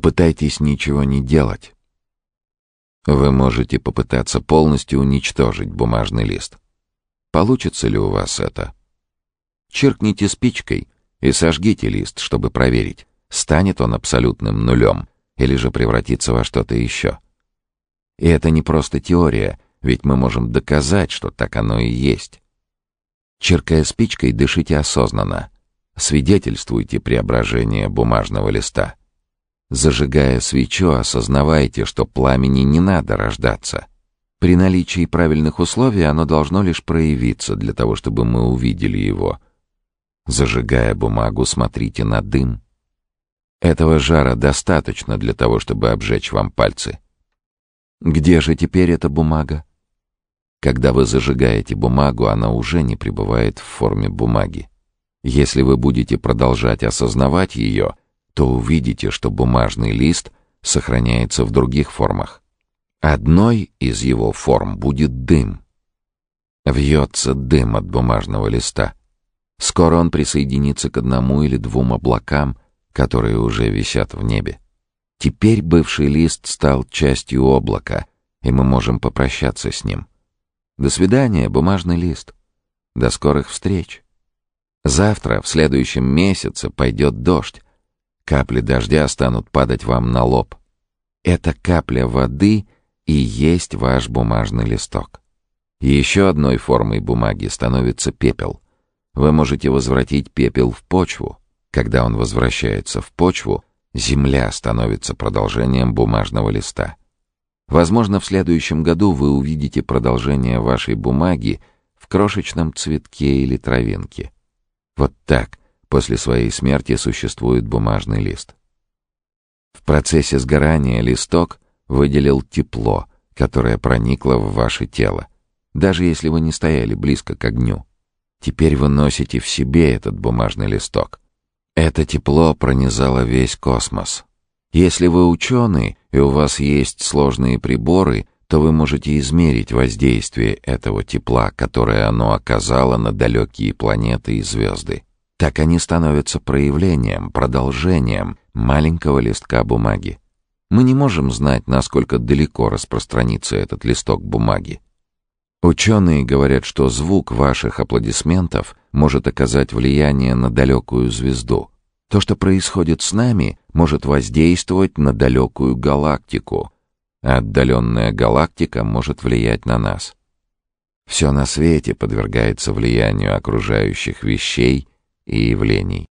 Попытайтесь ничего не делать. Вы можете попытаться полностью уничтожить бумажный лист. Получится ли у вас это? Чиркните спичкой и сожгите лист, чтобы проверить, станет он абсолютным нулем или же превратится во что-то еще. И это не просто теория, ведь мы можем доказать, что так оно и есть. Черкая спичкой, дышите осознанно. Свидетельствуйте преображение бумажного листа. Зажигая свечу, осознавайте, что пламени не надо рождаться. При наличии правильных условий оно должно лишь проявиться для того, чтобы мы увидели его. Зажигая бумагу, смотрите на дым. Этого жара достаточно для того, чтобы обжечь вам пальцы. Где же теперь эта бумага? Когда вы зажигаете бумагу, она уже не пребывает в форме бумаги. Если вы будете продолжать осознавать ее, то увидите, что бумажный лист сохраняется в других формах. Одной из его форм будет дым. Вьется дым от бумажного листа. Скоро он присоединится к одному или двум облакам, которые уже висят в небе. Теперь бывший лист стал частью облака, и мы можем попрощаться с ним. До свидания, бумажный лист. До скорых встреч. Завтра, в следующем месяце, пойдет дождь. Капли дождя станут падать вам на лоб. Эта капля воды и есть ваш бумажный листок. Еще одной формой бумаги становится пепел. Вы можете возвратить пепел в почву. Когда он возвращается в почву, земля становится продолжением бумажного листа. Возможно, в следующем году вы увидите продолжение вашей бумаги в крошечном цветке или травинке. Вот так после своей смерти существует бумажный лист. В процессе сгорания листок выделил тепло, которое проникло в ваше тело, даже если вы не стояли близко к огню. Теперь вы носите в себе этот бумажный листок. Это тепло пронизало весь космос. Если вы ученый, и у вас есть сложные приборы, то вы можете измерить воздействие этого тепла, которое оно оказало на далекие планеты и звезды. Так они становятся проявлением, продолжением маленького листка бумаги. Мы не можем знать, насколько далеко распространится этот листок бумаги. Ученые говорят, что звук ваших аплодисментов может оказать влияние на далекую звезду. То, что происходит с нами, может воздействовать на далекую галактику, а отдаленная галактика может влиять на нас. Все на свете подвергается влиянию окружающих вещей и явлений.